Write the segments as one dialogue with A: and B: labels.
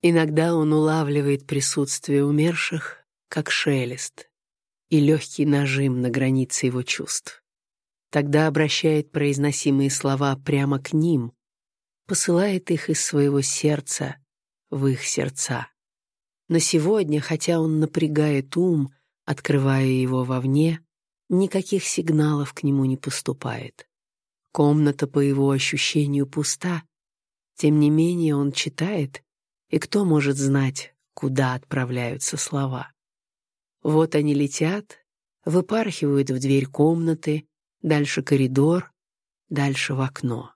A: Иногда он улавливает присутствие умерших, как шелест, и легкий нажим на границе его чувств. Тогда обращает произносимые слова прямо к ним, посылает их из своего сердца в их сердца. Но сегодня, хотя он напрягает ум, открывая его вовне, никаких сигналов к нему не поступает. Комната, по его ощущению, пуста. Тем не менее он читает, и кто может знать, куда отправляются слова. Вот они летят, выпархивают в дверь комнаты, дальше коридор, дальше в окно.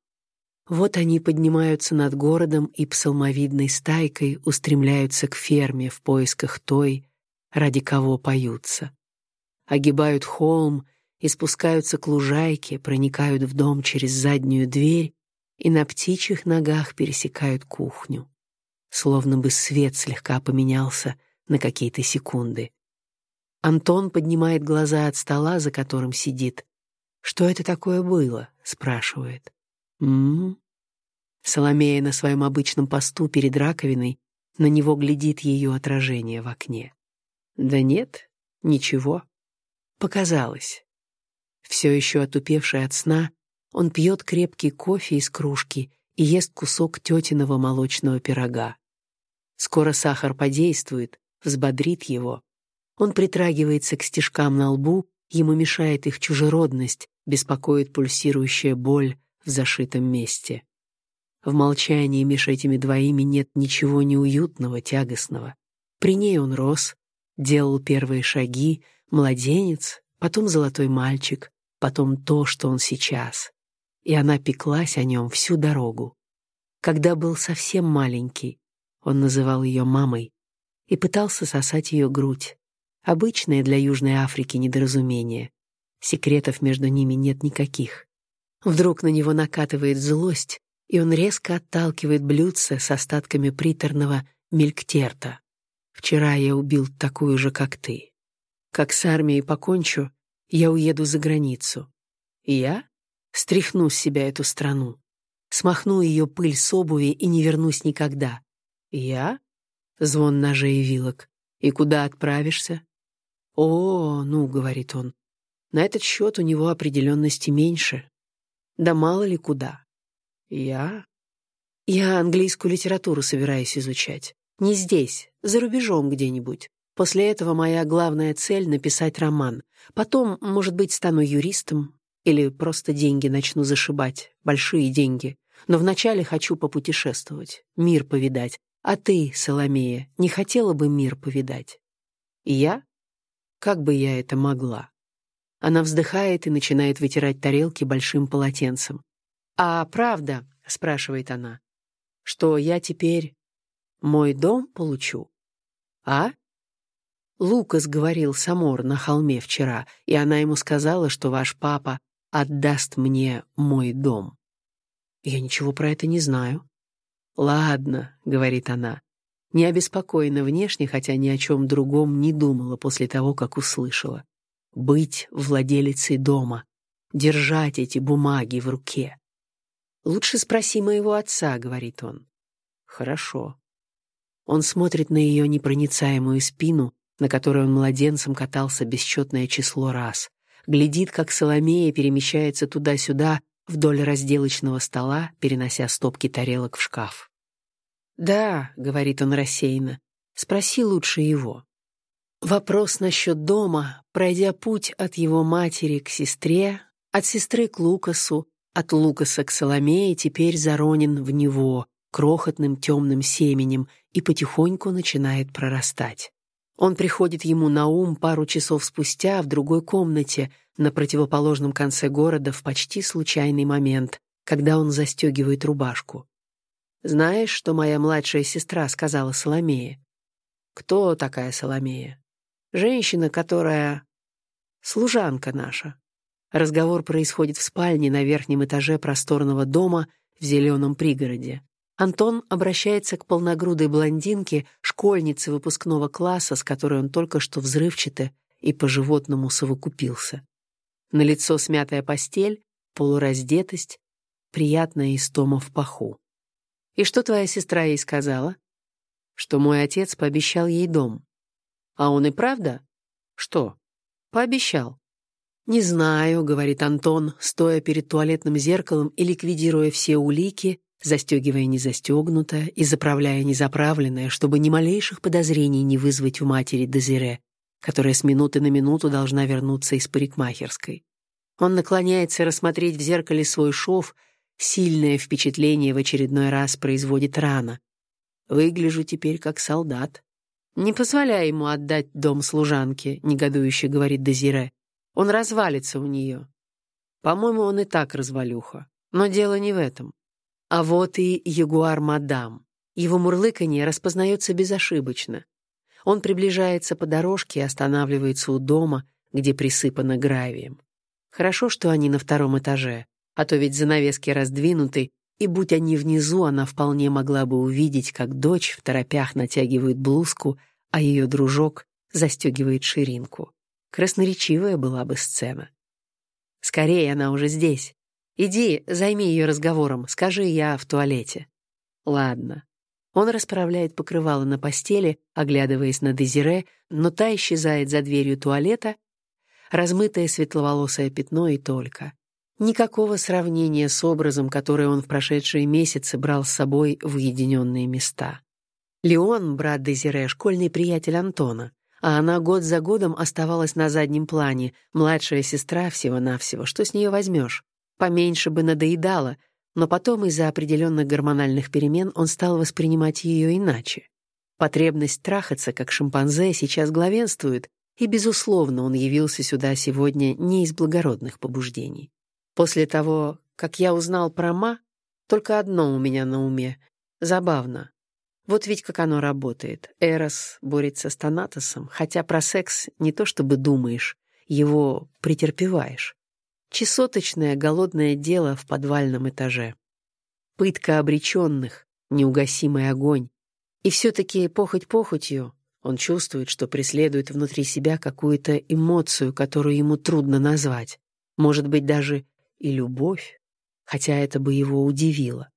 A: Вот они поднимаются над городом и псалмовидной стайкой устремляются к ферме в поисках той, ради кого поются. Огибают холм и спускаются к лужайке, проникают в дом через заднюю дверь и на птичьих ногах пересекают кухню. Словно бы свет слегка поменялся на какие-то секунды. Антон поднимает глаза от стола, за которым сидит. «Что это такое было?» — спрашивает. «М-м-м». Соломея на своем обычном посту перед раковиной, на него глядит ее отражение в окне. «Да нет, ничего». Показалось. Все еще отупевший от сна, он пьет крепкий кофе из кружки и ест кусок тетиного молочного пирога. Скоро сахар подействует, взбодрит его. Он притрагивается к стежкам на лбу, ему мешает их чужеродность, беспокоит пульсирующая боль в зашитом месте. В молчании меж этими двоими нет ничего неуютного, тягостного. При ней он рос, делал первые шаги, младенец, потом золотой мальчик, потом то, что он сейчас. И она пеклась о нем всю дорогу. Когда был совсем маленький, он называл ее мамой и пытался сосать ее грудь. Обычное для Южной Африки недоразумение. Секретов между ними нет никаких. Вдруг на него накатывает злость, и он резко отталкивает блюдце с остатками приторного мельктерта. «Вчера я убил такую же, как ты. Как с армией покончу, я уеду за границу. Я стряхну с себя эту страну, смахну ее пыль с обуви и не вернусь никогда. Я? Звон ножей и вилок. И куда отправишься? О, ну, говорит он, на этот счет у него определенности меньше. Да мало ли куда. Я? Я английскую литературу собираюсь изучать. Не здесь, за рубежом где-нибудь. После этого моя главная цель — написать роман. Потом, может быть, стану юристом или просто деньги начну зашибать, большие деньги. Но вначале хочу попутешествовать, мир повидать. А ты, Соломея, не хотела бы мир повидать? И я? Как бы я это могла? Она вздыхает и начинает вытирать тарелки большим полотенцем. «А правда?» — спрашивает она. «Что я теперь мой дом получу?» «А?» Лукас говорил Самор на холме вчера, и она ему сказала, что ваш папа отдаст мне мой дом. Я ничего про это не знаю. Ладно, говорит она, не обеспокоена внешне, хотя ни о чем другом не думала после того, как услышала. Быть владелицей дома, держать эти бумаги в руке. Лучше спроси моего отца, говорит он. Хорошо. Он смотрит на ее непроницаемую спину, на которой он младенцем катался бесчетное число раз, глядит, как Соломея перемещается туда-сюда вдоль разделочного стола, перенося стопки тарелок в шкаф. «Да», — говорит он рассеянно, — «спроси лучше его». Вопрос насчет дома, пройдя путь от его матери к сестре, от сестры к Лукасу, от Лукаса к Соломее, теперь заронен в него крохотным темным семенем и потихоньку начинает прорастать. Он приходит ему на ум пару часов спустя в другой комнате на противоположном конце города в почти случайный момент, когда он застегивает рубашку. «Знаешь, что моя младшая сестра сказала Соломее?» «Кто такая Соломея?» «Женщина, которая...» «Служанка наша». Разговор происходит в спальне на верхнем этаже просторного дома в зеленом пригороде. Антон обращается к полногрудой блондинке, школьнице выпускного класса, с которой он только что взрывчато и по-животному совокупился. На лицо смятая постель, полураздетость, приятная истома в паху. «И что твоя сестра ей сказала?» что мой отец пообещал ей дом. А он и правда? Что? Пообещал. «Не знаю», — говорит Антон, стоя перед туалетным зеркалом и ликвидируя все улики, застегивая незастегнутое и заправляя незаправленное, чтобы ни малейших подозрений не вызвать у матери Дезире, которая с минуты на минуту должна вернуться из парикмахерской. Он наклоняется рассмотреть в зеркале свой шов, сильное впечатление в очередной раз производит рано. Выгляжу теперь как солдат. «Не позволяй ему отдать дом служанке», — негодующе говорит Дезире. Он развалится у нее. По-моему, он и так развалюха. Но дело не в этом. А вот и ягуар-мадам. Его мурлыканье распознается безошибочно. Он приближается по дорожке и останавливается у дома, где присыпано гравием. Хорошо, что они на втором этаже, а то ведь занавески раздвинуты, и будь они внизу, она вполне могла бы увидеть, как дочь в торопях натягивает блузку, а ее дружок застегивает ширинку. Красноречивая была бы сцена. «Скорее, она уже здесь. Иди, займи ее разговором, скажи, я в туалете». «Ладно». Он расправляет покрывало на постели, оглядываясь на Дезире, но та исчезает за дверью туалета, размытое светловолосое пятно и только. Никакого сравнения с образом, который он в прошедшие месяцы брал с собой в уединенные места. Леон, брат Дезире, школьный приятель Антона а она год за годом оставалась на заднем плане, младшая сестра всего-навсего, что с нее возьмешь? Поменьше бы надоедала, но потом из-за определенных гормональных перемен он стал воспринимать ее иначе. Потребность трахаться, как шимпанзе, сейчас главенствует, и, безусловно, он явился сюда сегодня не из благородных побуждений. После того, как я узнал про Ма, только одно у меня на уме. Забавно. Вот ведь как оно работает. Эрос борется с Танатосом, хотя про секс не то чтобы думаешь, его претерпеваешь. Чесоточное голодное дело в подвальном этаже. Пытка обреченных, неугасимый огонь. И все-таки похоть похотью, он чувствует, что преследует внутри себя какую-то эмоцию, которую ему трудно назвать. Может быть, даже и любовь, хотя это бы его удивило.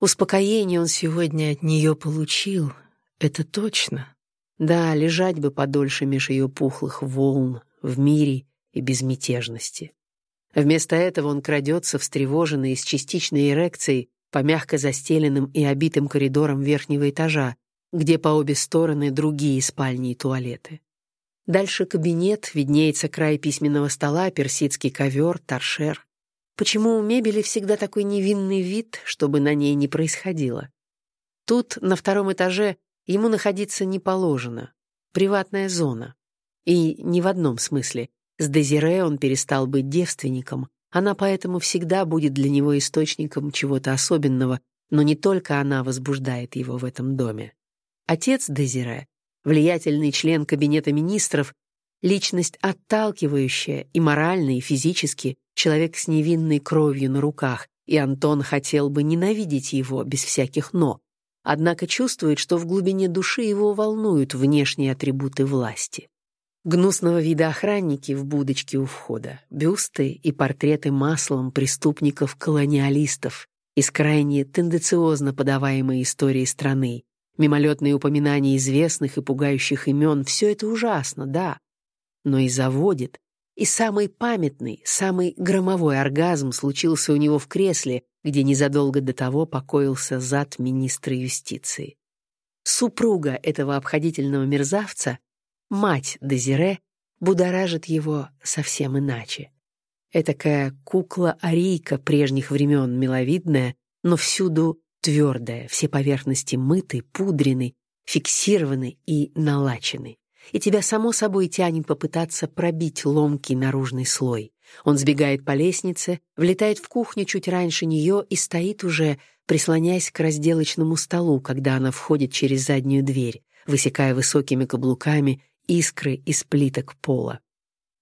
A: Успокоение он сегодня от нее получил, это точно. Да, лежать бы подольше меж ее пухлых волн, в мире и безмятежности. Вместо этого он крадется, встревоженный, с частичной эрекцией, по мягко застеленным и обитым коридорам верхнего этажа, где по обе стороны другие спальни и туалеты. Дальше кабинет, виднеется край письменного стола, персидский ковер, торшер. Почему у мебели всегда такой невинный вид, чтобы на ней не происходило? Тут, на втором этаже, ему находиться не положено. Приватная зона. И не в одном смысле. С Дезире он перестал быть девственником. Она поэтому всегда будет для него источником чего-то особенного, но не только она возбуждает его в этом доме. Отец Дезире, влиятельный член кабинета министров, личность отталкивающая и морально, и физически, человек с невинной кровью на руках, и Антон хотел бы ненавидеть его без всяких «но», однако чувствует, что в глубине души его волнуют внешние атрибуты власти. Гнусного вида охранники в будочке у входа, бюсты и портреты маслом преступников-колониалистов из крайне тенденциозно подаваемой истории страны, мимолетные упоминания известных и пугающих имен — все это ужасно, да, но и заводит, и самый памятный, самый громовой оргазм случился у него в кресле, где незадолго до того покоился зад министра юстиции. Супруга этого обходительного мерзавца, мать Дезире, будоражит его совсем иначе. Этакая кукла-арийка прежних времен, миловидная, но всюду твердая, все поверхности мыты, пудрены, фиксированы и налачены и тебя само собой тянет попытаться пробить ломкий наружный слой. Он сбегает по лестнице, влетает в кухню чуть раньше нее и стоит уже, прислоняясь к разделочному столу, когда она входит через заднюю дверь, высекая высокими каблуками искры из плиток пола.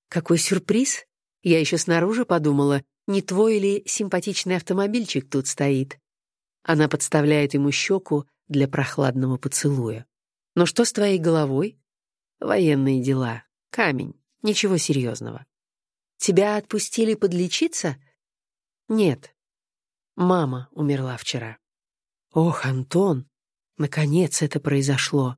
A: Какой сюрприз! Я еще снаружи подумала, не твой ли симпатичный автомобильчик тут стоит? Она подставляет ему щеку для прохладного поцелуя. «Но что с твоей головой?» Военные дела. Камень. Ничего серьезного. Тебя отпустили подлечиться? Нет. Мама умерла вчера. Ох, Антон, Наконец это произошло.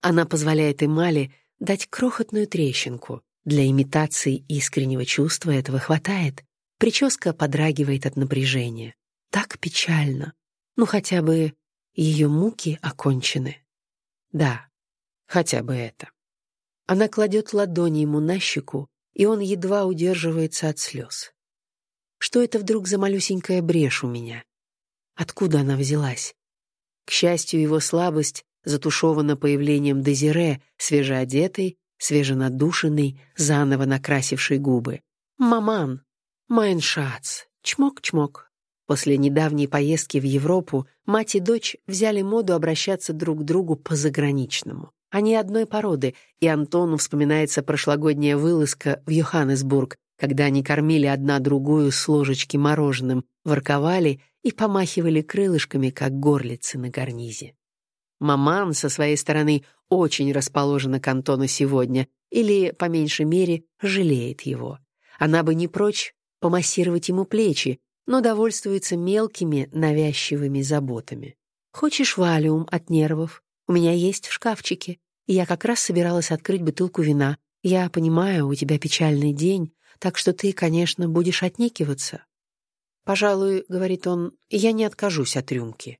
A: Она позволяет эмали дать крохотную трещинку. Для имитации искреннего чувства этого хватает. Прическа подрагивает от напряжения. Так печально. Ну, хотя бы ее муки окончены. Да, хотя бы это. Она кладет ладони ему на щеку, и он едва удерживается от слез. Что это вдруг за малюсенькая брешь у меня? Откуда она взялась? К счастью, его слабость затушевана появлением Дезире, свежеодетой, свеженадушенной, заново накрасившей губы. «Маман! Майншац! Чмок-чмок!» После недавней поездки в Европу мать и дочь взяли моду обращаться друг к другу по-заграничному. Они одной породы, и Антону вспоминается прошлогодняя вылазка в Йоханнесбург, когда они кормили одна другую с ложечки мороженым, ворковали и помахивали крылышками, как горлицы на гарнизе. Маман, со своей стороны, очень расположена к Антону сегодня, или, по меньшей мере, жалеет его. Она бы не прочь помассировать ему плечи, но довольствуется мелкими навязчивыми заботами. «Хочешь валиум от нервов? У меня есть в шкафчике. Я как раз собиралась открыть бутылку вина. Я понимаю, у тебя печальный день, так что ты, конечно, будешь отнекиваться. «Пожалуй, — говорит он, — я не откажусь от рюмки».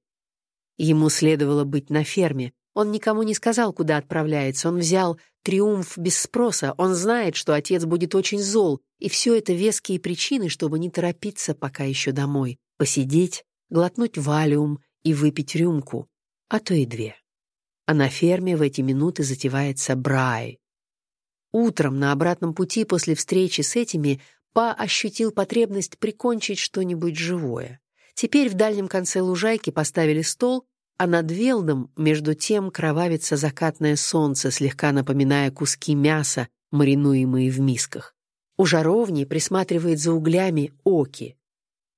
A: Ему следовало быть на ферме. Он никому не сказал, куда отправляется. Он взял триумф без спроса. Он знает, что отец будет очень зол. И все это веские причины, чтобы не торопиться пока еще домой. Посидеть, глотнуть валиум и выпить рюмку, а то и две. А на ферме в эти минуты затевается брай. Утром на обратном пути после встречи с этими Па ощутил потребность прикончить что-нибудь живое. Теперь в дальнем конце лужайки поставили стол, а над Велдом, между тем, кровавится закатное солнце, слегка напоминая куски мяса, маринуемые в мисках. У жаровни присматривает за углями Оки.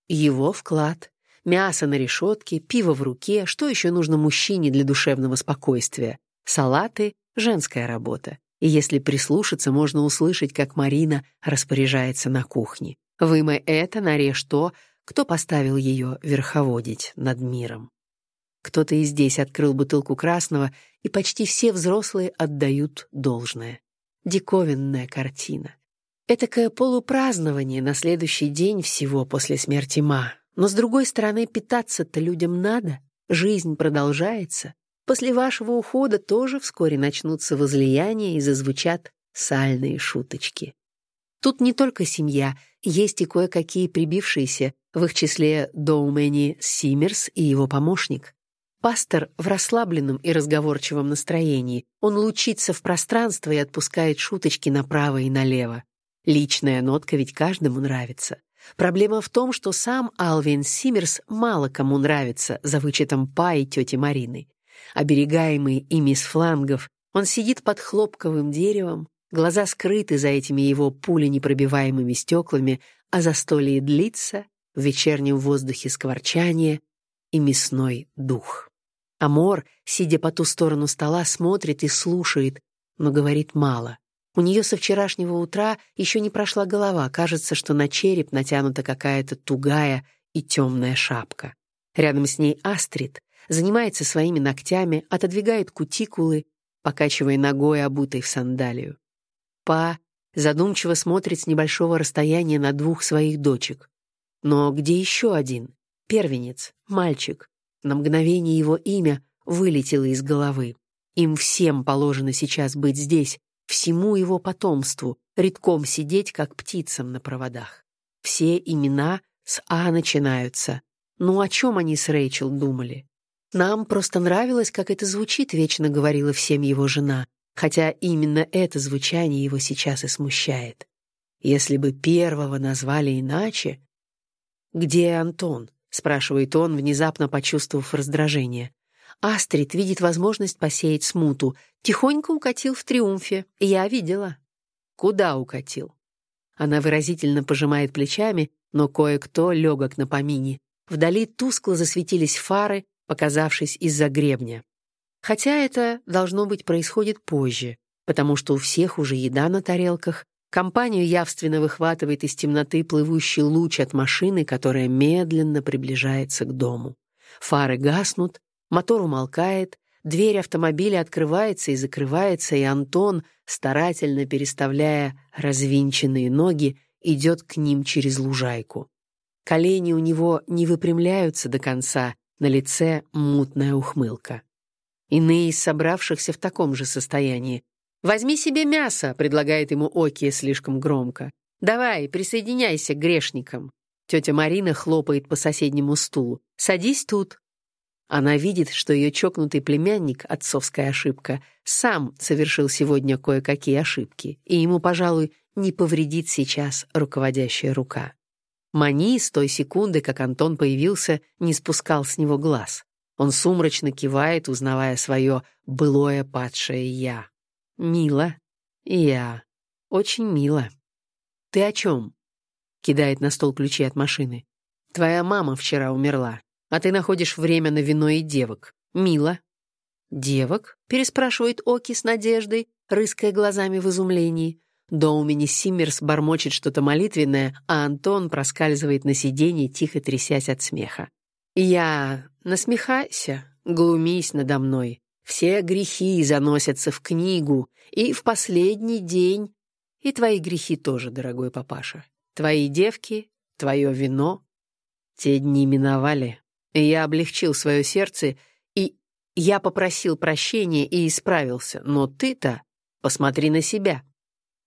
A: Его вклад. Мясо на решетке, пиво в руке, что еще нужно мужчине для душевного спокойствия? Салаты — женская работа и если прислушаться, можно услышать, как Марина распоряжается на кухне. «Вымой это, нарежь то, кто поставил ее верховодить над миром». Кто-то и здесь открыл бутылку красного, и почти все взрослые отдают должное. Диковинная картина. Этакое полупразднование на следующий день всего после смерти Ма. Но, с другой стороны, питаться-то людям надо. Жизнь продолжается. После вашего ухода тоже вскоре начнутся возлияния и зазвучат сальные шуточки. Тут не только семья, есть и кое-какие прибившиеся, в их числе Доумени Симмерс и его помощник. Пастор в расслабленном и разговорчивом настроении. Он лучится в пространство и отпускает шуточки направо и налево. Личная нотка ведь каждому нравится. Проблема в том, что сам Алвин Симмерс мало кому нравится, за вычетом Па и тети Марины. Оберегаемый ими с флангов, он сидит под хлопковым деревом, глаза скрыты за этими его пуленепробиваемыми стеклами, а застолье длится, в вечернем воздухе скворчание и мясной дух. Амор, сидя по ту сторону стола, смотрит и слушает, но говорит мало. У нее со вчерашнего утра еще не прошла голова, кажется, что на череп натянута какая-то тугая и темная шапка. Рядом с ней Астрид, занимается своими ногтями, отодвигает кутикулы, покачивая ногой, обутой в сандалию. Па задумчиво смотрит с небольшого расстояния на двух своих дочек. Но где еще один? Первенец, мальчик. На мгновение его имя вылетело из головы. Им всем положено сейчас быть здесь, всему его потомству, редком сидеть, как птицам на проводах. Все имена с «А» начинаются. Ну о чем они с Рэйчел думали? «Нам просто нравилось, как это звучит», — вечно говорила всем его жена, хотя именно это звучание его сейчас и смущает. Если бы первого назвали иначе... «Где Антон?» — спрашивает он, внезапно почувствовав раздражение. Астрид видит возможность посеять смуту. Тихонько укатил в триумфе. Я видела. Куда укатил? Она выразительно пожимает плечами, но кое-кто легок на помине. Вдали тускло засветились фары, показавшись из-за гребня. Хотя это, должно быть, происходит позже, потому что у всех уже еда на тарелках, компанию явственно выхватывает из темноты плывущий луч от машины, которая медленно приближается к дому. Фары гаснут, мотор умолкает, дверь автомобиля открывается и закрывается, и Антон, старательно переставляя развинченные ноги, идет к ним через лужайку. Колени у него не выпрямляются до конца, на лице мутная ухмылка. Иные из собравшихся в таком же состоянии. «Возьми себе мясо», — предлагает ему Оки слишком громко. «Давай, присоединяйся к грешникам». Тетя Марина хлопает по соседнему стулу. «Садись тут». Она видит, что ее чокнутый племянник, отцовская ошибка, сам совершил сегодня кое-какие ошибки, и ему, пожалуй, не повредит сейчас руководящая рука. Мани с той секунды, как Антон появился, не спускал с него глаз. Он сумрачно кивает, узнавая свое былое падшее «я». «Мило. Я. Очень мило. Ты о чем?» Кидает на стол ключи от машины. «Твоя мама вчера умерла, а ты находишь время на вино и девок. Мило». «Девок?» — переспрашивает Оки с надеждой, рыская глазами в изумлении. Доумини Симмерс бормочет что-то молитвенное, а Антон проскальзывает на сиденье, тихо трясясь от смеха. «Я... насмехайся, глумись надо мной. Все грехи заносятся в книгу, и в последний день... И твои грехи тоже, дорогой папаша. Твои девки, твое вино. Те дни миновали. Я облегчил свое сердце, и я попросил прощения и исправился. Но ты-то посмотри на себя».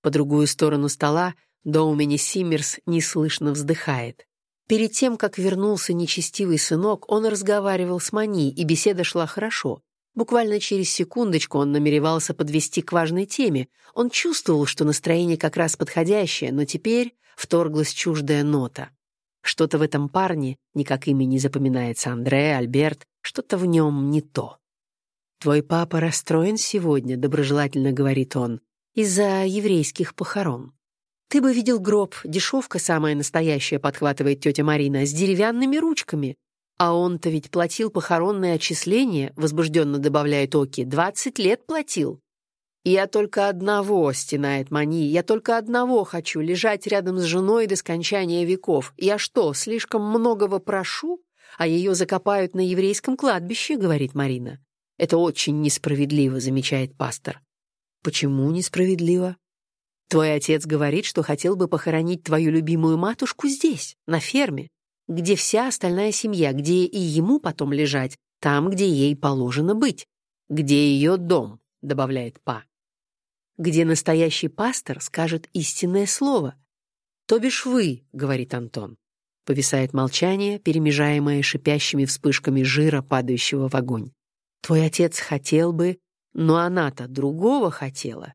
A: По другую сторону стола Доумени Симмерс неслышно вздыхает. Перед тем, как вернулся нечестивый сынок, он разговаривал с Мани, и беседа шла хорошо. Буквально через секундочку он намеревался подвести к важной теме. Он чувствовал, что настроение как раз подходящее, но теперь вторглась чуждая нота. Что-то в этом парне, никак имя не запоминается Андре, Альберт, что-то в нем не то. «Твой папа расстроен сегодня», — доброжелательно говорит он из-за еврейских похорон. Ты бы видел гроб, дешевка самая настоящая, подхватывает тетя Марина, с деревянными ручками. А он-то ведь платил похоронное отчисление, возбужденно добавляет Оки, двадцать лет платил. «Я только одного», — стенает Мани, — «я только одного хочу, лежать рядом с женой до скончания веков. Я что, слишком многого прошу? А ее закопают на еврейском кладбище», — говорит Марина. «Это очень несправедливо», — замечает пастор. Почему несправедливо? Твой отец говорит, что хотел бы похоронить твою любимую матушку здесь, на ферме, где вся остальная семья, где и ему потом лежать, там, где ей положено быть, где ее дом, добавляет Па. Где настоящий пастор скажет истинное слово. То бишь вы, говорит Антон. Повисает молчание, перемежаемое шипящими вспышками жира, падающего в огонь. Твой отец хотел бы, но она-то другого хотела.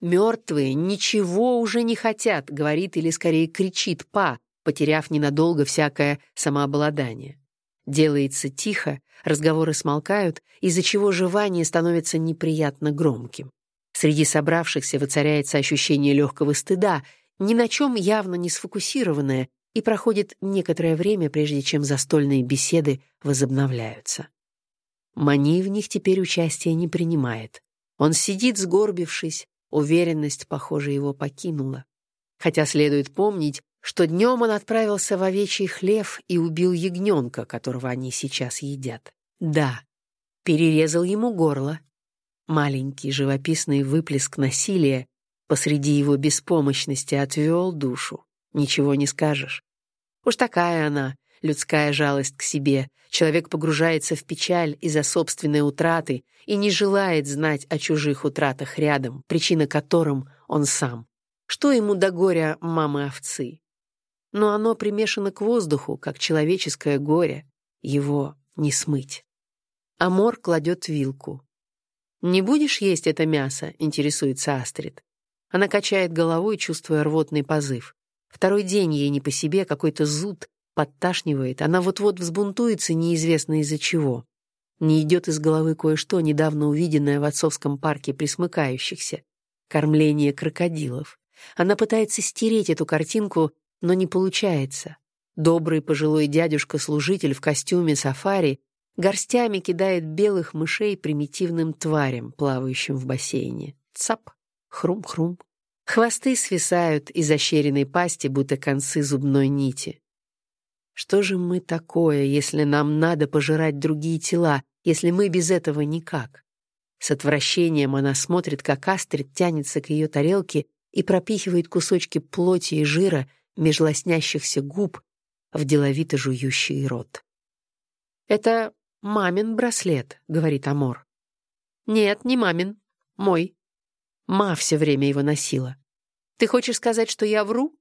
A: «Мертвые ничего уже не хотят», — говорит или скорее кричит Па, потеряв ненадолго всякое самообладание. Делается тихо, разговоры смолкают, из-за чего жевание становится неприятно громким. Среди собравшихся воцаряется ощущение легкого стыда, ни на чем явно не сфокусированное, и проходит некоторое время, прежде чем застольные беседы возобновляются. Мани в них теперь участия не принимает. Он сидит, сгорбившись, уверенность, похоже, его покинула. Хотя следует помнить, что днем он отправился в овечий хлев и убил ягненка, которого они сейчас едят. Да, перерезал ему горло. Маленький живописный выплеск насилия посреди его беспомощности отвел душу. Ничего не скажешь. Уж такая она, людская жалость к себе. Человек погружается в печаль из-за собственной утраты и не желает знать о чужих утратах рядом, причина которым он сам. Что ему до горя мамы овцы? Но оно примешано к воздуху, как человеческое горе. Его не смыть. Амор кладет вилку. «Не будешь есть это мясо?» — интересуется Астрид. Она качает головой, чувствуя рвотный позыв. Второй день ей не по себе, какой-то зуд, подташнивает, она вот-вот взбунтуется неизвестно из-за чего. Не идет из головы кое-что, недавно увиденное в отцовском парке присмыкающихся. Кормление крокодилов. Она пытается стереть эту картинку, но не получается. Добрый пожилой дядюшка-служитель в костюме сафари горстями кидает белых мышей примитивным тварям, плавающим в бассейне. Цап, хрум-хрум. Хвосты свисают из ощеренной пасти, будто концы зубной нити. Что же мы такое, если нам надо пожирать другие тела, если мы без этого никак. С отвращением она смотрит, как Астрид тянется к ее тарелке и пропихивает кусочки плоти и жира меж лоснящихся губ в деловито жующий рот. «Это мамин браслет», — говорит Амор. «Нет, не мамин. Мой. Ма все время его носила. Ты хочешь сказать, что я вру?»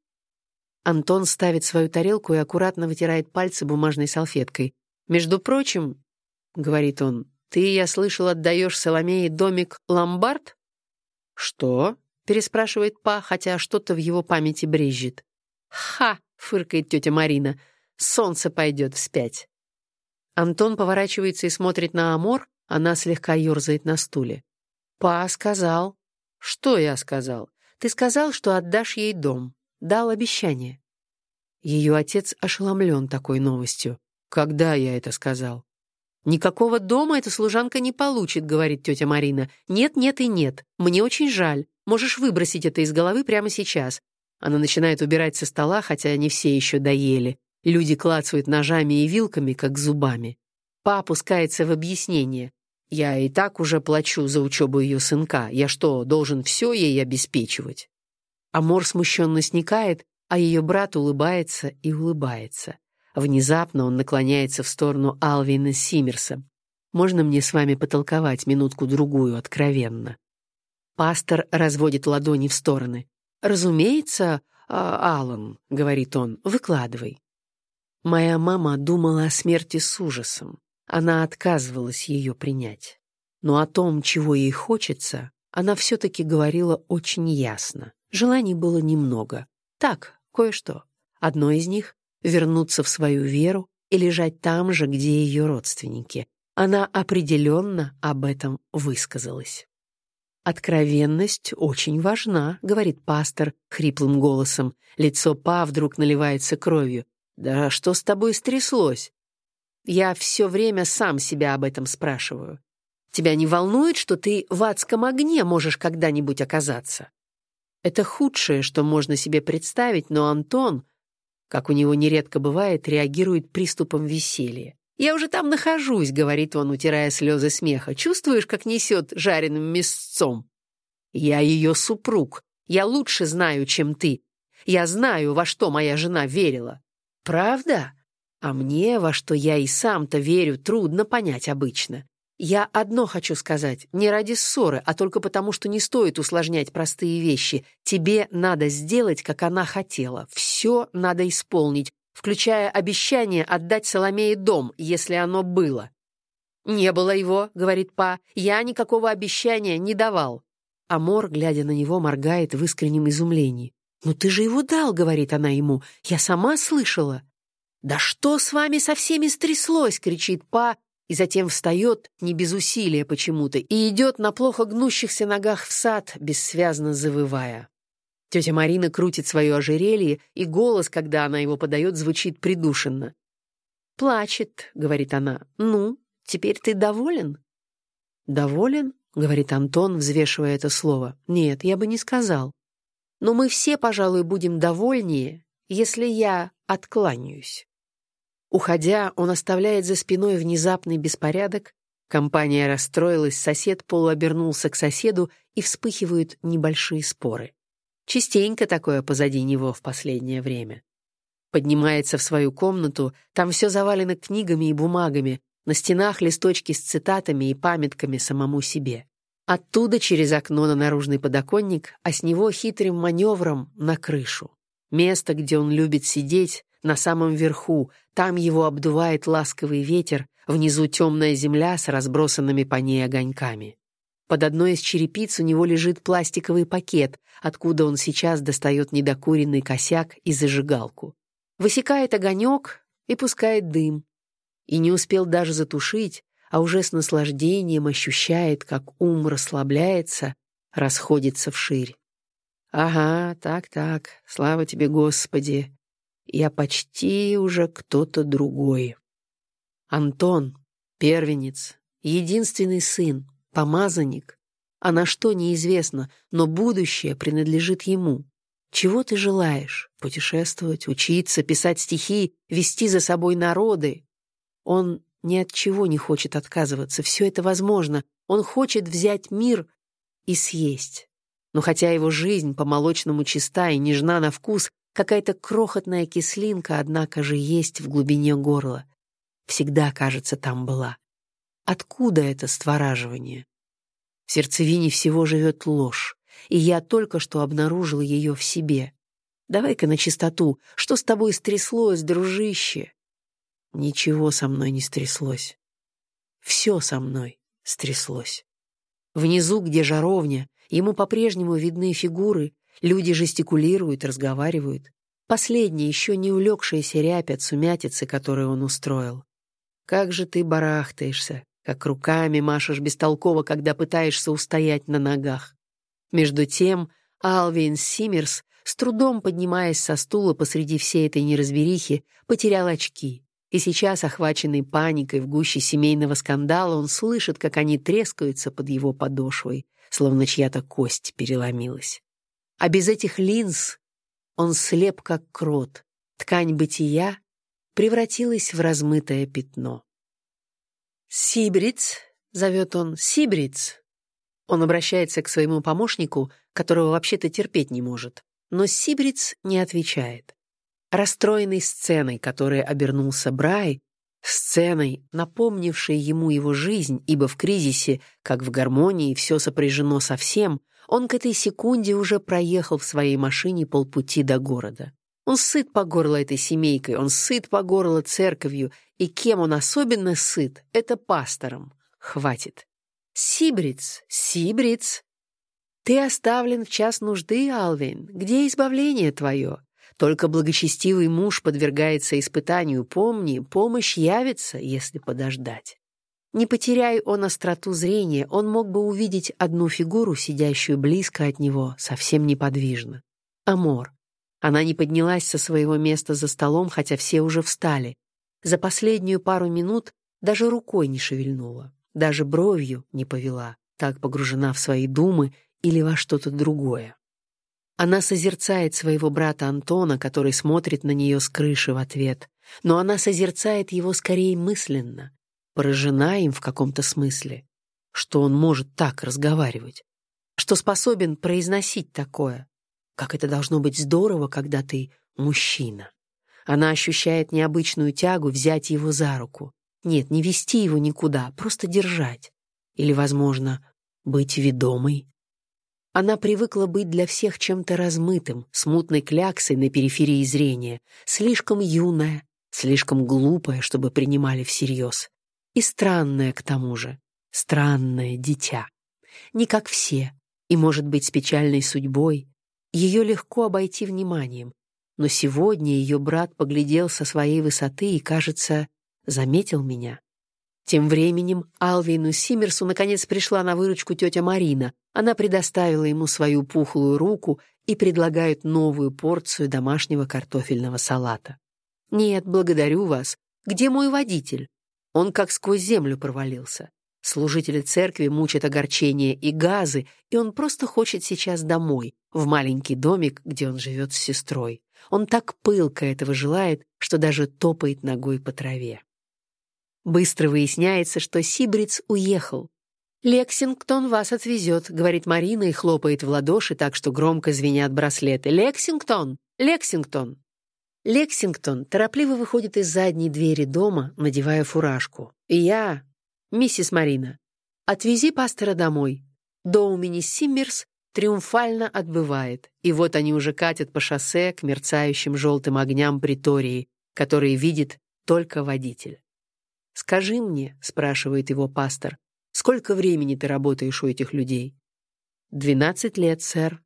A: Антон ставит свою тарелку и аккуратно вытирает пальцы бумажной салфеткой. «Между прочим, — говорит он, — ты, я слышал, отдаешь Соломее домик ломбард?» «Что?» — переспрашивает Па, хотя что-то в его памяти брежет. «Ха!» — фыркает тетя Марина. «Солнце пойдет вспять». Антон поворачивается и смотрит на Амор, она слегка ерзает на стуле. «Па сказал». «Что я сказал?» «Ты сказал, что отдашь ей дом» дал обещание. Ее отец ошеломлен такой новостью. «Когда я это сказал?» «Никакого дома эта служанка не получит», — говорит тетя Марина. «Нет, нет и нет. Мне очень жаль. Можешь выбросить это из головы прямо сейчас». Она начинает убирать со стола, хотя они все еще доели. Люди клацают ножами и вилками, как зубами. Па опускается в объяснение. «Я и так уже плачу за учебу ее сынка. Я что, должен все ей обеспечивать?» Амор смущенно сникает, а ее брат улыбается и улыбается. Внезапно он наклоняется в сторону Алвина Симмерса. «Можно мне с вами потолковать минутку-другую откровенно?» Пастор разводит ладони в стороны. «Разумеется, а, Алан», — говорит он, — «выкладывай». Моя мама думала о смерти с ужасом. Она отказывалась ее принять. Но о том, чего ей хочется, она все-таки говорила очень ясно. Желаний было немного. Так, кое-что. Одно из них — вернуться в свою веру и лежать там же, где ее родственники. Она определенно об этом высказалась. «Откровенность очень важна», — говорит пастор хриплым голосом. Лицо Па вдруг наливается кровью. «Да что с тобой стряслось?» «Я все время сам себя об этом спрашиваю. Тебя не волнует, что ты в адском огне можешь когда-нибудь оказаться?» Это худшее, что можно себе представить, но Антон, как у него нередко бывает, реагирует приступом веселья. «Я уже там нахожусь», — говорит он, утирая слезы смеха. «Чувствуешь, как несет жареным мясцом?» «Я ее супруг. Я лучше знаю, чем ты. Я знаю, во что моя жена верила». «Правда? А мне, во что я и сам-то верю, трудно понять обычно. Я одно хочу сказать, не ради ссоры, а только потому, что не стоит усложнять простые вещи. Тебе надо сделать, как она хотела. Все надо исполнить, включая обещание отдать Соломее дом, если оно было. «Не было его», — говорит Па, — «я никакого обещания не давал». Амор, глядя на него, моргает в искреннем изумлении. «Ну ты же его дал», — говорит она ему, — «я сама слышала». «Да что с вами со всеми стряслось?» — кричит Па, и затем встает, не без усилия почему-то, и идет на плохо гнущихся ногах в сад, бессвязно завывая. Тетя Марина крутит свое ожерелье, и голос, когда она его подает, звучит придушенно. «Плачет», — говорит она. «Ну, теперь ты доволен?» «Доволен?» — говорит Антон, взвешивая это слово. «Нет, я бы не сказал. Но мы все, пожалуй, будем довольнее, если я откланяюсь». Уходя, он оставляет за спиной внезапный беспорядок. Компания расстроилась, сосед полуобернулся к соседу, и вспыхивают небольшие споры. Частенько такое позади него в последнее время. Поднимается в свою комнату, там все завалено книгами и бумагами, на стенах листочки с цитатами и памятками самому себе. Оттуда через окно на наружный подоконник, а с него хитрым маневром на крышу. Место, где он любит сидеть, на самом верху, там его обдувает ласковый ветер, внизу темная земля с разбросанными по ней огоньками. Под одной из черепиц у него лежит пластиковый пакет, откуда он сейчас достает недокуренный косяк и зажигалку. Высекает огонек и пускает дым. И не успел даже затушить, а уже с наслаждением ощущает, как ум расслабляется, расходится вширь. «Ага, так-так, слава тебе, Господи!» Я почти уже кто-то другой. Антон, первенец, единственный сын, помазанник. А на что неизвестно, но будущее принадлежит ему. Чего ты желаешь? Путешествовать, учиться, писать стихи, вести за собой народы? Он ни от чего не хочет отказываться. Все это возможно. Он хочет взять мир и съесть. Но хотя его жизнь по-молочному чиста и нежна на вкус, какая-то крохотная кислинка, однако же, есть в глубине горла. Всегда, кажется, там была. Откуда это створаживание? В сердцевине всего живет ложь, и я только что обнаружила ее в себе. Давай-ка на чистоту. Что с тобой стряслось, дружище? Ничего со мной не стряслось. Все со мной стряслось. Внизу, где жаровня, ему по-прежнему видны фигуры, люди жестикулируют, разговаривают. Последние, еще не улегшиеся рябь от сумятицы, которую он устроил. Как же ты барахтаешься, как руками машешь бестолково, когда пытаешься устоять на ногах. Между тем Алвин Симмерс, с трудом поднимаясь со стула посреди всей этой неразберихи, потерял очки. И сейчас, охваченный паникой в гуще семейного скандала, он слышит, как они трескаются под его подошвой, словно чья-то кость переломилась. А без этих линз он слеп, как крот. Ткань бытия превратилась в размытое пятно. «Сибриц», — зовет он, — «Сибриц». Он обращается к своему помощнику, которого вообще-то терпеть не может, но Сибриц не отвечает. Расстроенный сценой, которой обернулся Брай, сценой, напомнившей ему его жизнь, ибо в кризисе, как в гармонии, все сопряжено со всем, он к этой секунде уже проехал в своей машине полпути до города. Он сыт по горло этой семейкой, он сыт по горло церковью, и кем он особенно сыт, это пастором. Хватит. Сибриц, Сибриц. Ты оставлен в час нужды, Алвин. Где избавление твое? Только благочестивый муж подвергается испытанию. Помни, помощь явится, если подождать. Не потеряй он остроту зрения, он мог бы увидеть одну фигуру, сидящую близко от него, совсем неподвижно. Амор. Она не поднялась со своего места за столом, хотя все уже встали. За последнюю пару минут даже рукой не шевельнула, даже бровью не повела, так погружена в свои думы или во что-то другое. Она созерцает своего брата Антона, который смотрит на нее с крыши в ответ, но она созерцает его скорее мысленно, поражена им в каком-то смысле, что он может так разговаривать, что способен произносить такое. Как это должно быть здорово, когда ты мужчина. Она ощущает необычную тягу взять его за руку. Нет, не вести его никуда, просто держать. Или, возможно, быть ведомой. Она привыкла быть для всех чем-то размытым, смутной кляксой на периферии зрения, слишком юная, слишком глупая, чтобы принимали всерьез. И странная к тому же, странное дитя. Не как все, и, может быть, с печальной судьбой. Ее легко обойти вниманием, но сегодня ее брат поглядел со своей высоты и, кажется, заметил меня. Тем временем Алвину Симмерсу наконец пришла на выручку тетя Марина. Она предоставила ему свою пухлую руку и предлагает новую порцию домашнего картофельного салата. «Нет, благодарю вас. Где мой водитель?» Он как сквозь землю провалился. Служители церкви мучат огорчение и газы, и он просто хочет сейчас домой, в маленький домик, где он живет с сестрой. Он так пылко этого желает, что даже топает ногой по траве. Быстро выясняется, что Сибриц уехал. «Лексингтон вас отвезет», — говорит Марина и хлопает в ладоши так, что громко звенят браслеты. «Лексингтон! Лексингтон!» Лексингтон торопливо выходит из задней двери дома, надевая фуражку. И я, миссис Марина, отвези пастора домой. Доумини Симмерс триумфально отбывает, и вот они уже катят по шоссе к мерцающим желтым огням притории, которые видит только водитель. «Скажи мне», — спрашивает его пастор, «сколько времени ты работаешь у этих людей?» «Двенадцать лет, сэр».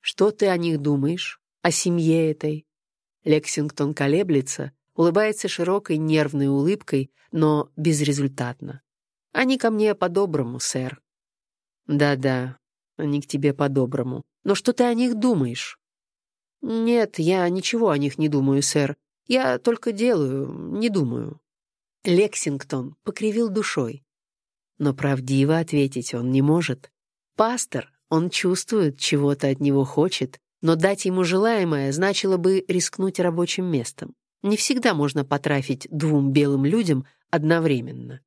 A: «Что ты о них думаешь? О семье этой?» Лексингтон колеблется, улыбается широкой нервной улыбкой, но безрезультатно. «Они ко мне по-доброму, сэр». «Да-да, они к тебе по-доброму. Но что ты о них думаешь?» «Нет, я ничего о них не думаю, сэр. Я только делаю, не думаю». Лексингтон покривил душой. Но правдиво ответить он не может. Пастор, он чувствует, чего-то от него хочет, но дать ему желаемое значило бы рискнуть рабочим местом. Не всегда можно потрафить двум белым людям одновременно.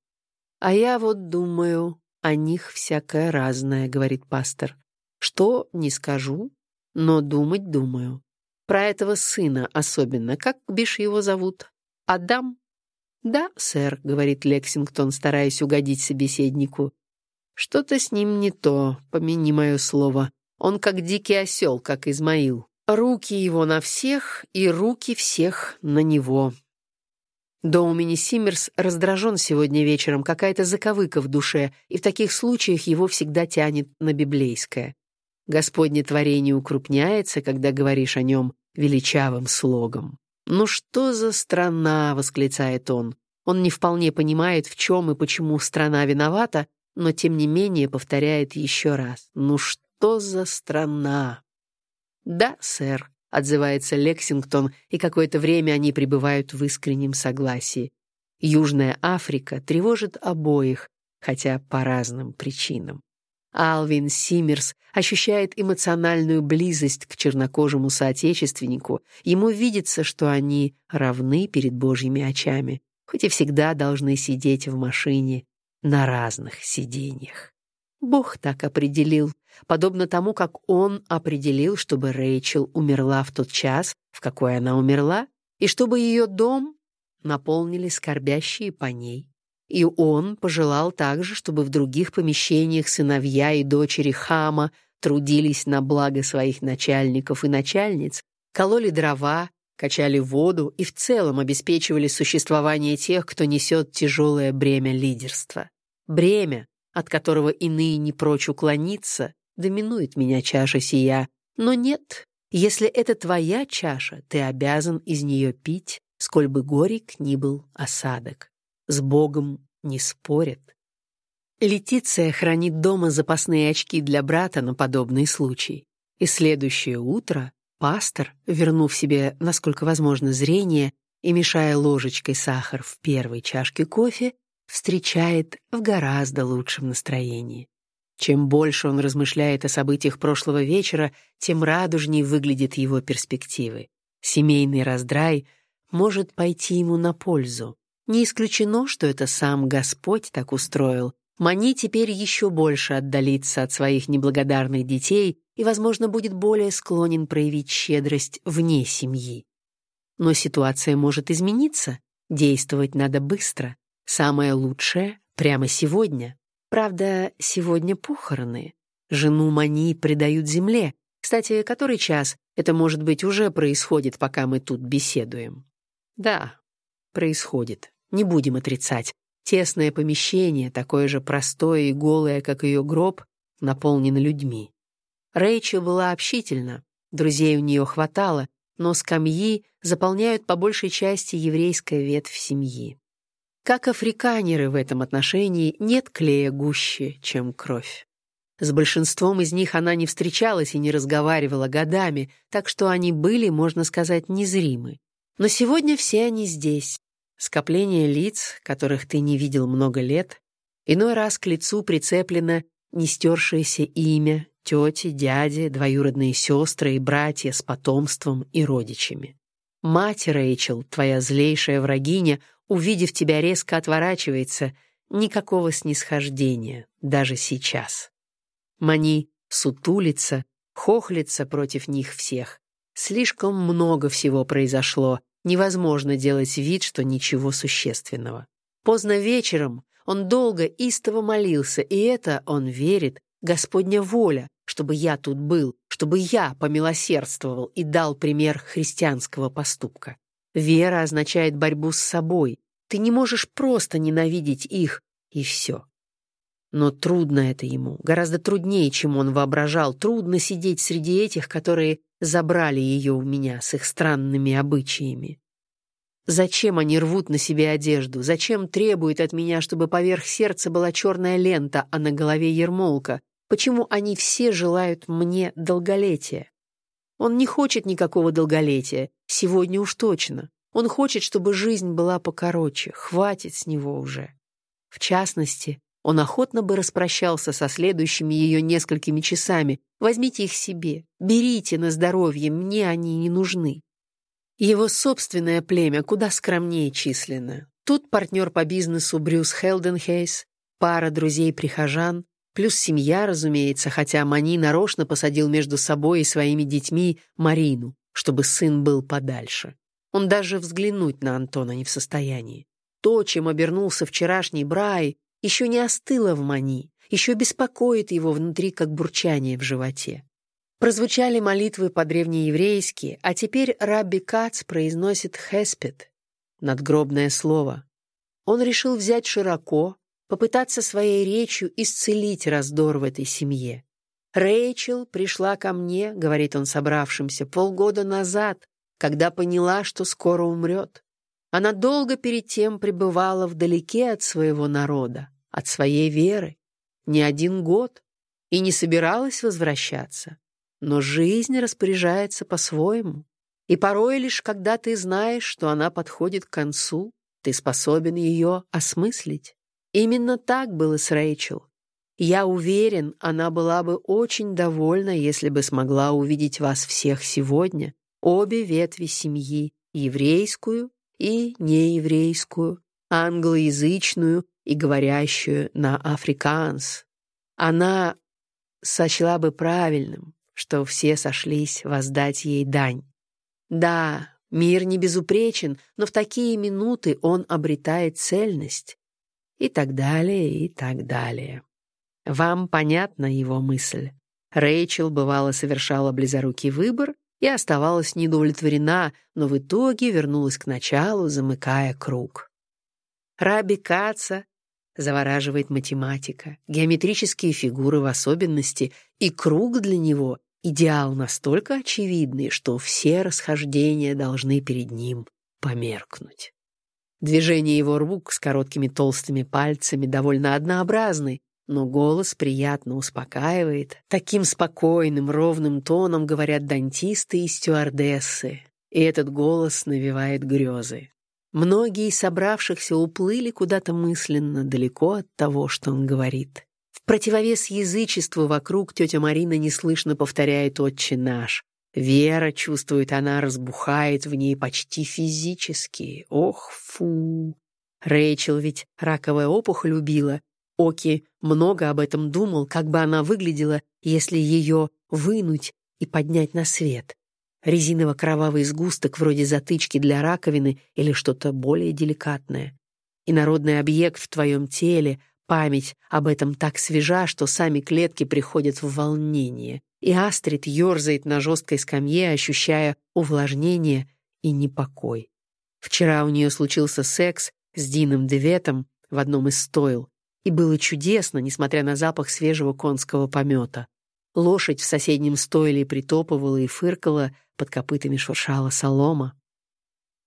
A: «А я вот думаю, о них всякое разное», — говорит пастор. «Что, не скажу, но думать думаю. Про этого сына особенно. Как, бишь, его зовут? Адам?» «Да, сэр», — говорит Лексингтон, стараясь угодить собеседнику. «Что-то с ним не то, помяни мое слово. Он как дикий осел, как Измаил. Руки его на всех и руки всех на него». Доумини Симмерс раздражен сегодня вечером, какая-то заковыка в душе, и в таких случаях его всегда тянет на библейское. Господне творение укрупняется, когда говоришь о нем величавым слогом. «Ну что за страна?» — восклицает он. Он не вполне понимает, в чем и почему страна виновата, но тем не менее повторяет еще раз. «Ну что за страна?» «Да, сэр», — отзывается Лексингтон, и какое-то время они пребывают в искреннем согласии. Южная Африка тревожит обоих, хотя по разным причинам. Алвин Симмерс ощущает эмоциональную близость к чернокожему соотечественнику. Ему видится, что они равны перед Божьими очами, хоть и всегда должны сидеть в машине на разных сиденьях. Бог так определил, подобно тому, как Он определил, чтобы Рэйчел умерла в тот час, в какой она умерла, и чтобы ее дом наполнили скорбящие по ней. И он пожелал также, чтобы в других помещениях сыновья и дочери Хама трудились на благо своих начальников и начальниц, кололи дрова, качали воду и в целом обеспечивали существование тех, кто несет тяжелое бремя лидерства. Бремя, от которого иные не прочь уклониться, доминует меня чаша сия. Но нет, если это твоя чаша, ты обязан из нее пить, сколь бы горек ни был осадок с Богом не спорят. Летиция хранит дома запасные очки для брата на подобный случай. И следующее утро пастор, вернув себе, насколько возможно, зрение и мешая ложечкой сахар в первой чашке кофе, встречает в гораздо лучшем настроении. Чем больше он размышляет о событиях прошлого вечера, тем радужней выглядят его перспективы. Семейный раздрай может пойти ему на пользу. Не исключено, что это сам Господь так устроил. Мани теперь еще больше отдалится от своих неблагодарных детей и, возможно, будет более склонен проявить щедрость вне семьи. Но ситуация может измениться, действовать надо быстро. Самое лучшее — прямо сегодня. Правда, сегодня похороны. Жену Мани предают земле. Кстати, который час? Это, может быть, уже происходит, пока мы тут беседуем. Да, происходит. Не будем отрицать. Тесное помещение, такое же простое и голое, как ее гроб, наполнено людьми. Рэйчел была общительна, друзей у нее хватало, но скамьи заполняют по большей части еврейская ветвь семьи. Как африканеры в этом отношении, нет клея гуще, чем кровь. С большинством из них она не встречалась и не разговаривала годами, так что они были, можно сказать, незримы. Но сегодня все они здесь, Скопление лиц, которых ты не видел много лет, иной раз к лицу прицеплено нестершееся имя, тети, дяди, двоюродные сестры и братья с потомством и родичами. Мать Рэйчел, твоя злейшая врагиня, увидев тебя, резко отворачивается, никакого снисхождения, даже сейчас. Мани сутулится, хохлится против них всех. Слишком много всего произошло, Невозможно делать вид, что ничего существенного. Поздно вечером он долго истово молился, и это, он верит, Господня воля, чтобы я тут был, чтобы я помилосердствовал и дал пример христианского поступка. Вера означает борьбу с собой. Ты не можешь просто ненавидеть их, и все. Но трудно это ему, гораздо труднее, чем он воображал. Трудно сидеть среди этих, которые забрали ее у меня с их странными обычаями. Зачем они рвут на себе одежду? Зачем требуют от меня, чтобы поверх сердца была черная лента, а на голове ермолка? Почему они все желают мне долголетия? Он не хочет никакого долголетия, сегодня уж точно. Он хочет, чтобы жизнь была покороче, хватит с него уже. В частности, он охотно бы распрощался со следующими ее несколькими часами. Возьмите их себе, берите на здоровье, мне они не нужны. Его собственное племя куда скромнее численно. Тут партнер по бизнесу Брюс Хелденхейс, пара друзей-прихожан, плюс семья, разумеется, хотя Мани нарочно посадил между собой и своими детьми Марину, чтобы сын был подальше. Он даже взглянуть на Антона не в состоянии. То, чем обернулся вчерашний Брай, еще не остыло в Мани, еще беспокоит его внутри, как бурчание в животе. Прозвучали молитвы по-древнееврейски, а теперь Рабби Кац произносит «хеспет» — надгробное слово. Он решил взять широко, попытаться своей речью исцелить раздор в этой семье. «Рэйчел пришла ко мне», — говорит он собравшимся, — «полгода назад, когда поняла, что скоро умрет. Она долго перед тем пребывала вдалеке от своего народа, от своей веры, не один год, и не собиралась возвращаться. Но жизнь распоряжается по-своему, и порой лишь когда ты знаешь, что она подходит к концу, ты способен ее осмыслить. Именно так было с Рэйчел. Я уверен, она была бы очень довольна, если бы смогла увидеть вас всех сегодня, обе ветви семьи, еврейскую и нееврейскую, англоязычную и говорящую на африканс. Она сочла бы правильным, что все сошлись воздать ей дань. Да, мир не безупречен, но в такие минуты он обретает цельность. И так далее, и так далее. Вам понятна его мысль. Рэйчел, бывало, совершала близорукий выбор и оставалась неудовлетворена, но в итоге вернулась к началу, замыкая круг. Раби Каца завораживает математика, геометрические фигуры в особенности, и круг для него — идеал настолько очевидный, что все расхождения должны перед ним померкнуть. Движения его рук с короткими толстыми пальцами довольно однообразны, но голос приятно успокаивает. Таким спокойным, ровным тоном говорят дантисты и стюардессы, и этот голос навевает грезы. Многие из собравшихся уплыли куда-то мысленно, далеко от того, что он говорит. В противовес язычеству вокруг тетя Марина неслышно повторяет «Отче наш». Вера, чувствует она, разбухает в ней почти физически. Ох, фу! Рэйчел ведь раковая опухоль убила, Оки много об этом думал, как бы она выглядела, если ее вынуть и поднять на свет. Резиново-кровавый сгусток вроде затычки для раковины или что-то более деликатное. Инородный объект в твоем теле, память об этом так свежа, что сами клетки приходят в волнение. И Астрид ерзает на жесткой скамье, ощущая увлажнение и непокой. Вчера у нее случился секс с Дином Деветом в одном из стойл, и было чудесно, несмотря на запах свежего конского помета. Лошадь в соседнем стойле притопывала и фыркала, под копытами шуршала солома.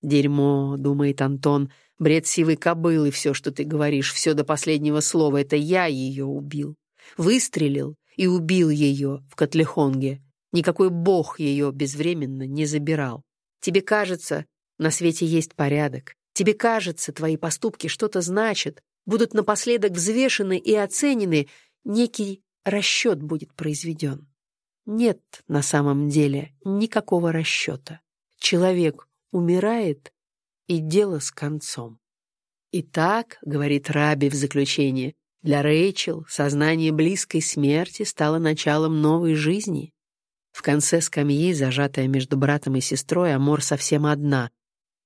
A: «Дерьмо», — думает Антон, — «бред сивой кобылы, все, что ты говоришь, все до последнего слова, это я ее убил. Выстрелил и убил ее в Котлехонге. Никакой бог ее безвременно не забирал. Тебе кажется, на свете есть порядок. Тебе кажется, твои поступки что-то значат, будут напоследок взвешены и оценены, некий расчет будет произведен. Нет на самом деле никакого расчета. Человек умирает, и дело с концом. «Итак», — говорит Раби в заключении, «для Рэйчел сознание близкой смерти стало началом новой жизни. В конце скамьи, зажатая между братом и сестрой, Амор совсем одна.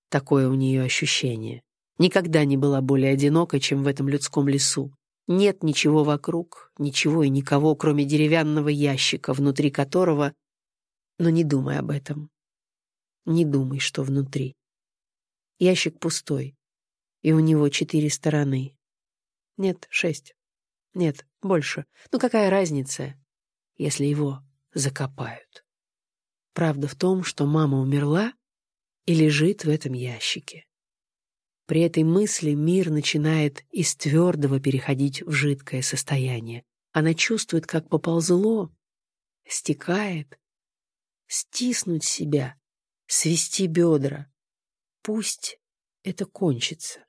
A: Такое у нее ощущение. Никогда не была более одинокой, чем в этом людском лесу. Нет ничего вокруг, ничего и никого, кроме деревянного ящика, внутри которого... Но не думай об этом. Не думай, что внутри. Ящик пустой, и у него четыре стороны. Нет, шесть. Нет, больше. Ну какая разница, если его закопают? Правда в том, что мама умерла и лежит в этом ящике. При этой мысли мир начинает из твердого переходить в жидкое состояние. Она чувствует, как поползло, стекает, стиснуть себя, свести бедра. Пусть это кончится.